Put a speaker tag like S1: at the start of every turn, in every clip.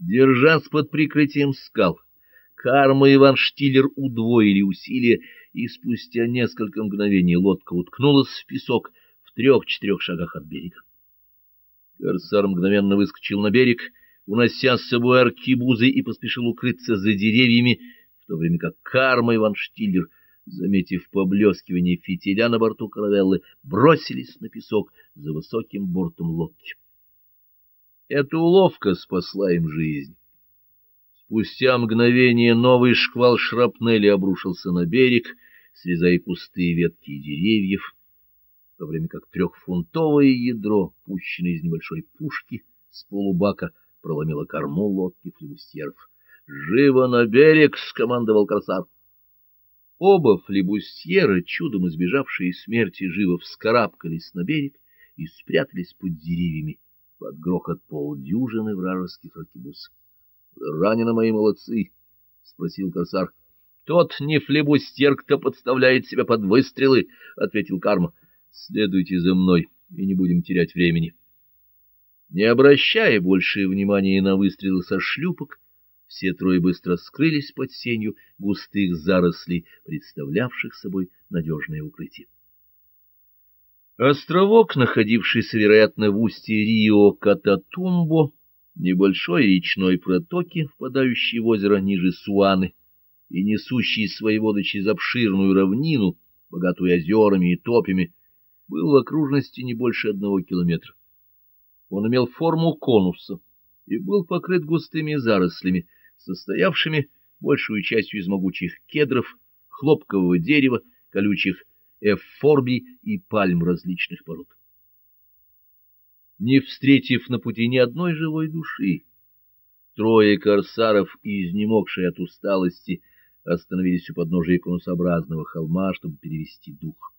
S1: Держась под прикрытием скал, Карма и Ван Штиллер удвоили усилия, и спустя несколько мгновений лодка уткнулась в песок в трех-четырех шагах от берега. Корсар мгновенно выскочил на берег, унося с собой аркибузы и поспешил укрыться за деревьями, в то время как Карма и Ван Штиллер, заметив поблескивание фитиля на борту каравеллы, бросились на песок за высоким бортом лодки. Эта уловка спасла им жизнь. Спустя мгновение новый шквал шрапнели обрушился на берег, срезая кусты и ветки деревьев, в то время как трехфунтовое ядро, пущенное из небольшой пушки с полубака, проломило корму лодки флебустьеров. «Живо на берег!» — скомандовал корсар. Оба флебустьера, чудом избежавшие смерти, живо вскарабкались на берег и спрятались под деревьями под грохот полдюжины вражеских аркебуз. — Ранены мои молодцы? — спросил корсар. — Тот не флебустьер, кто подставляет себя под выстрелы, — ответил Карма. — Следуйте за мной, и не будем терять времени. Не обращая больше внимания на выстрелы со шлюпок, все трое быстро скрылись под сенью густых зарослей, представлявших собой надежное укрытие. Островок, находившийся, вероятно, в устье Рио-Кататумбо, небольшой речной протоки, впадающей в озеро ниже Суаны и несущей свои воды через обширную равнину, богатую озерами и топями, был в окружности не больше одного километра. Он имел форму конуса и был покрыт густыми зарослями, состоявшими большую частью из могучих кедров, хлопкового дерева, колючих эфорбий и пальм различных пород. Не встретив на пути ни одной живой души, трое корсаров, изнемогшие от усталости, остановились у подножия конусообразного холма, чтобы перевести дух.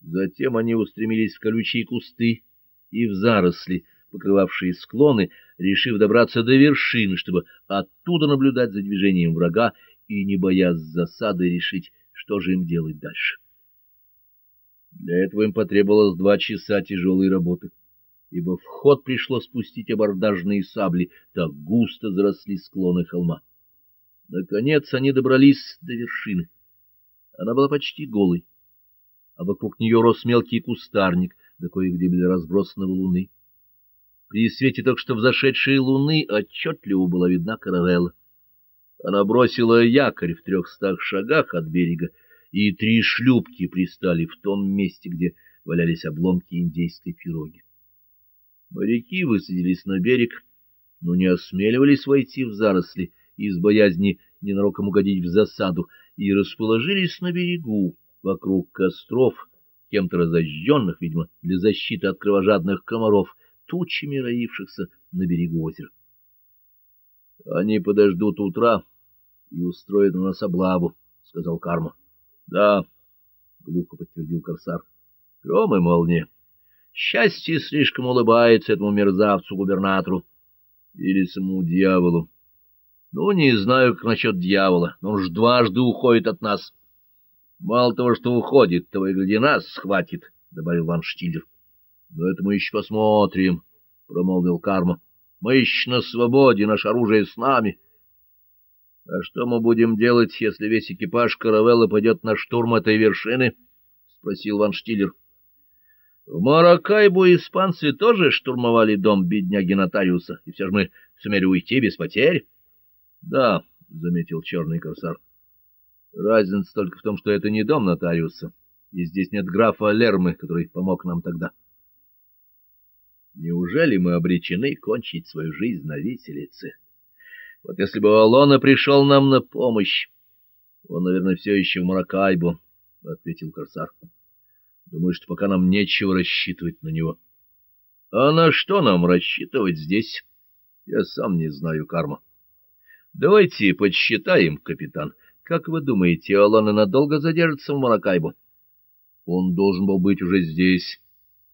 S1: Затем они устремились в колючие кусты и в заросли, покрывавшие склоны, решив добраться до вершины, чтобы оттуда наблюдать за движением врага и, не боясь засады, решить, что же им делать дальше. Для этого им потребовалось два часа тяжелой работы, ибо в ход пришлось спустить абордажные сабли, так густо заросли склоны холма. Наконец они добрались до вершины. Она была почти голой, а вокруг нее рос мелкий кустарник, да кое-где были разбросаны валуны. При свете только что взошедшей луны отчетливо была видна каравелла. Она бросила якорь в трехстах шагах от берега и три шлюпки пристали в том месте, где валялись обломки индейской пироги. Моряки высадились на берег, но не осмеливались войти в заросли из боязни ненароком угодить в засаду, и расположились на берегу, вокруг костров, кем-то разожженных, видимо, для защиты от кровожадных комаров, тучами роившихся на берегу озера. Они подождут утра и устроят на нас облаву, — сказал Карма. — Да, — глухо подтвердил корсар. — Гром и молния. Счастье слишком улыбается этому мерзавцу-губернатору. Или самому дьяволу. Ну, не знаю, как насчет дьявола, но он ж дважды уходит от нас. Мало того, что уходит, того и гляди нас схватит, — добавил Ван Штиллер. — Но это мы еще посмотрим, — промолвил Карма. — Мы еще на свободе, наше оружие с нами. — а что мы будем делать, если весь экипаж каравеллы пойдет на штурм этой вершины? — спросил Ван Штиллер. — В Маракайбу испанцы тоже штурмовали дом бедняги нотариуса, и все же мы сумели уйти без потерь. — Да, — заметил черный корсар. — Разница только в том, что это не дом нотариуса, и здесь нет графа Лермы, который помог нам тогда. Неужели мы обречены кончить свою жизнь на виселице? — вот если бы Алона пришел нам на помощь... Он, наверное, все еще в Маракайбо, — ответил корсар. Думаю, что пока нам нечего рассчитывать на него. А на что нам рассчитывать здесь? Я сам не знаю, Карма. Давайте подсчитаем, капитан. Как вы думаете, Алона надолго задержится в Маракайбо? Он должен был быть уже здесь,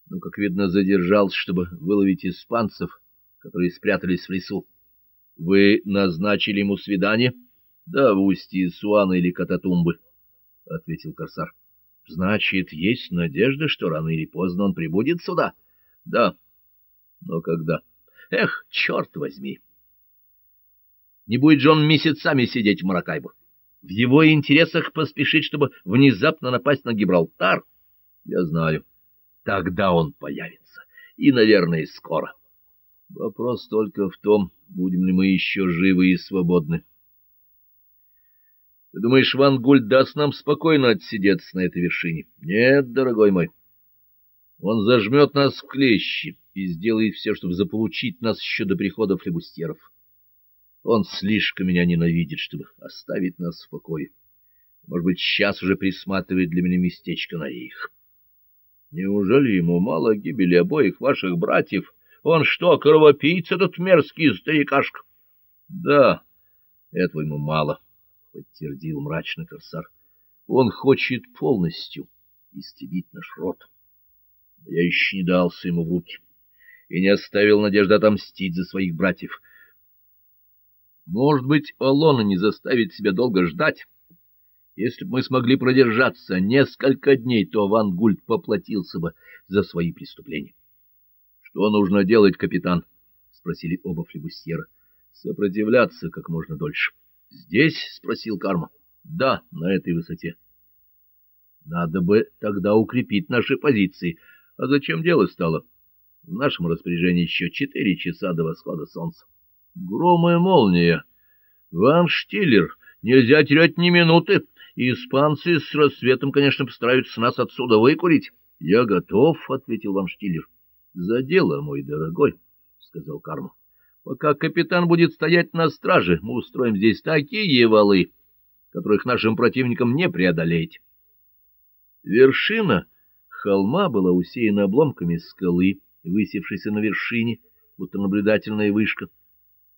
S1: но, как видно, задержался, чтобы выловить испанцев, которые спрятались в лесу. — Вы назначили ему свидание? — Да, в устье Суана или Кататумбы, — ответил корсар. — Значит, есть надежда, что рано или поздно он прибудет сюда? — Да. Но когда? — Эх, черт возьми! Не будет же он месяцами сидеть в Маракайбо. В его интересах поспешить, чтобы внезапно напасть на Гибралтар. Я знаю. Тогда он появится. И, наверное, скоро. Вопрос только в том, будем ли мы еще живы и свободны. Ты думаешь, Ван Гуль даст нам спокойно отсидеться на этой вершине? Нет, дорогой мой. Он зажмет нас в клещи и сделает все, чтобы заполучить нас еще до прихода флебустеров. Он слишком меня ненавидит, чтобы оставить нас в покое. Может быть, сейчас уже присматривает для меня местечко на их. Неужели ему мало гибели обоих ваших братьев? Он что, кровопийца этот мерзкий старикашка? Да, этого ему мало, подтвердил мрачно корсар. Он хочет полностью истребить наш род. Я еще не дался ему в руки и не оставил надежды отомстить за своих братьев. Может быть, Олона не заставит себя долго ждать. Если бы мы смогли продержаться несколько дней, то Ван Гульд поплатился бы за свои преступления. — Что нужно делать, капитан? — спросили оба флебусьера. — Сопротивляться как можно дольше. — Здесь? — спросил Карма. — Да, на этой высоте. — Надо бы тогда укрепить наши позиции. А зачем дело стало? В нашем распоряжении еще четыре часа до восхода солнца. Гром и молния. Ван Штиллер, нельзя терять ни минуты. Испанцы с рассветом, конечно, постараются нас отсюда выкурить. — Я готов, — ответил Ван Штиллер. — За дело, мой дорогой, — сказал Карма. — Пока капитан будет стоять на страже, мы устроим здесь такие валы, которых нашим противникам не преодолеть. Вершина холма была усеяна обломками скалы, высевшейся на вершине, будто наблюдательная вышка.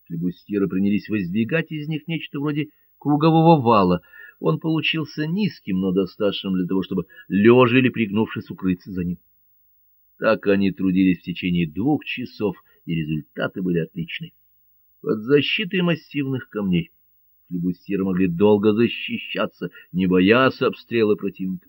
S1: Флебустьеры принялись воздвигать из них нечто вроде кругового вала. Он получился низким, но достаточным для того, чтобы, лежа или пригнувшись, укрыться за ним. Так они трудились в течение двух часов, и результаты были отличны. Под защитой массивных камней флебустьеры могли долго защищаться, не боясь обстрела противника.